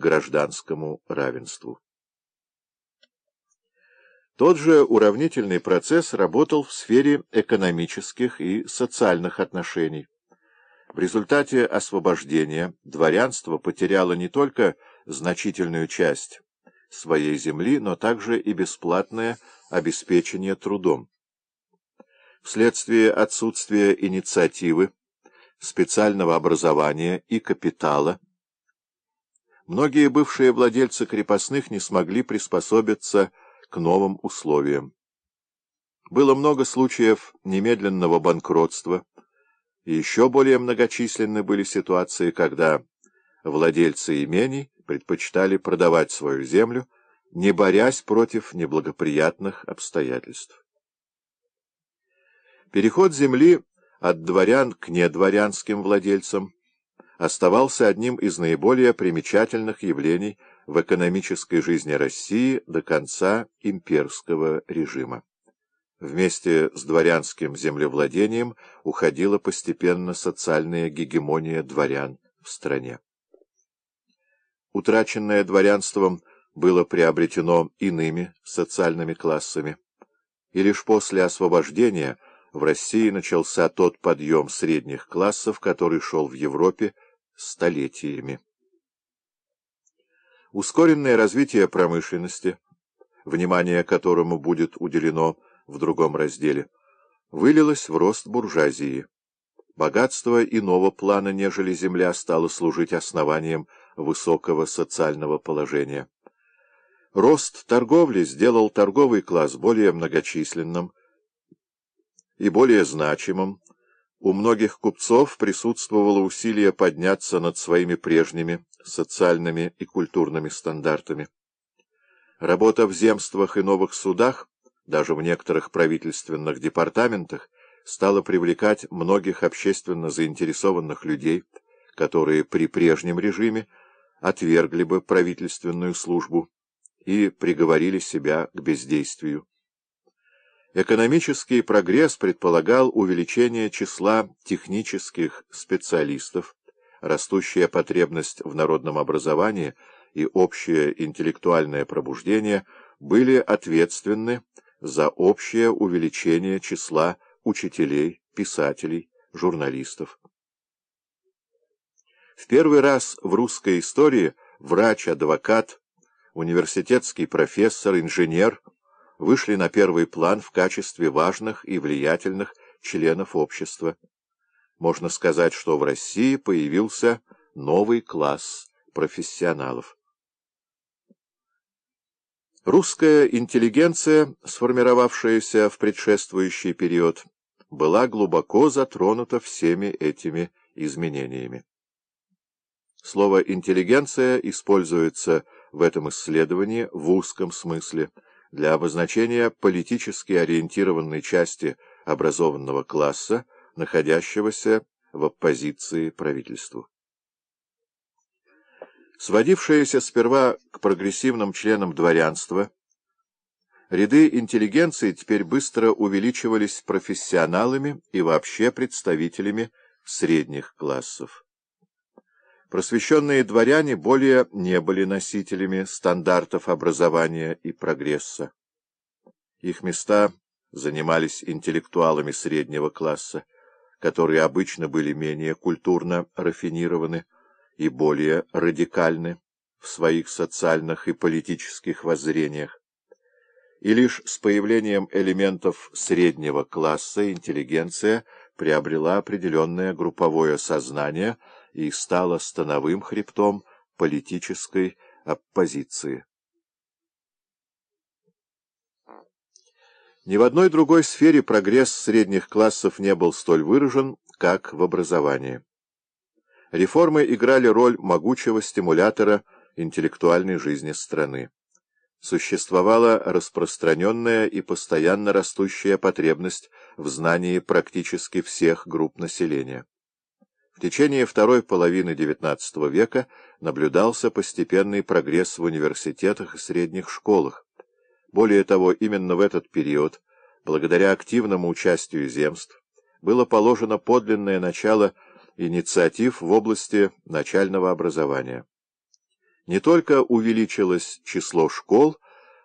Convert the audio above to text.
гражданскому равенству. Тот же уравнительный процесс работал в сфере экономических и социальных отношений. В результате освобождения дворянство потеряло не только значительную часть своей земли, но также и бесплатное обеспечение трудом. Вследствие отсутствия инициативы, специального образования и капитала, многие бывшие владельцы крепостных не смогли приспособиться к новым условиям. Было много случаев немедленного банкротства, и еще более многочисленны были ситуации, когда владельцы имений предпочитали продавать свою землю, не борясь против неблагоприятных обстоятельств. Переход земли от дворян к недворянским владельцам оставался одним из наиболее примечательных явлений в экономической жизни России до конца имперского режима. Вместе с дворянским землевладением уходила постепенно социальная гегемония дворян в стране. Утраченное дворянством было приобретено иными социальными классами, и лишь после освобождения в России начался тот подъем средних классов, который шел в Европе столетиями. Ускоренное развитие промышленности, внимание которому будет уделено в другом разделе, вылилось в рост буржуазии. Богатство иного плана, нежели земля, стало служить основанием высокого социального положения. Рост торговли сделал торговый класс более многочисленным и более значимым, у многих купцов присутствовало усилие подняться над своими прежними социальными и культурными стандартами. Работа в земствах и новых судах, даже в некоторых правительственных департаментах, стала привлекать многих общественно заинтересованных людей, которые при прежнем режиме отвергли бы правительственную службу и приговорили себя к бездействию. Экономический прогресс предполагал увеличение числа технических специалистов, растущая потребность в народном образовании и общее интеллектуальное пробуждение были ответственны за общее увеличение числа учителей, писателей, журналистов. В первый раз в русской истории врач-адвокат, университетский профессор, инженер – вышли на первый план в качестве важных и влиятельных членов общества. Можно сказать, что в России появился новый класс профессионалов. Русская интеллигенция, сформировавшаяся в предшествующий период, была глубоко затронута всеми этими изменениями. Слово «интеллигенция» используется в этом исследовании в узком смысле – для обозначения политически ориентированной части образованного класса, находящегося в оппозиции правительству. Сводившиеся сперва к прогрессивным членам дворянства, ряды интеллигенции теперь быстро увеличивались профессионалами и вообще представителями средних классов. Просвещенные дворяне более не были носителями стандартов образования и прогресса. Их места занимались интеллектуалами среднего класса, которые обычно были менее культурно рафинированы и более радикальны в своих социальных и политических воззрениях. И лишь с появлением элементов среднего класса интеллигенция приобрела определенное групповое сознание – и стала становым хребтом политической оппозиции. Ни в одной другой сфере прогресс средних классов не был столь выражен, как в образовании. Реформы играли роль могучего стимулятора интеллектуальной жизни страны. Существовала распространенная и постоянно растущая потребность в знании практически всех групп населения. В течение второй половины XIX века наблюдался постепенный прогресс в университетах и средних школах. Более того, именно в этот период, благодаря активному участию земств, было положено подлинное начало инициатив в области начального образования. Не только увеличилось число школ,